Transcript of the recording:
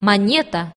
монета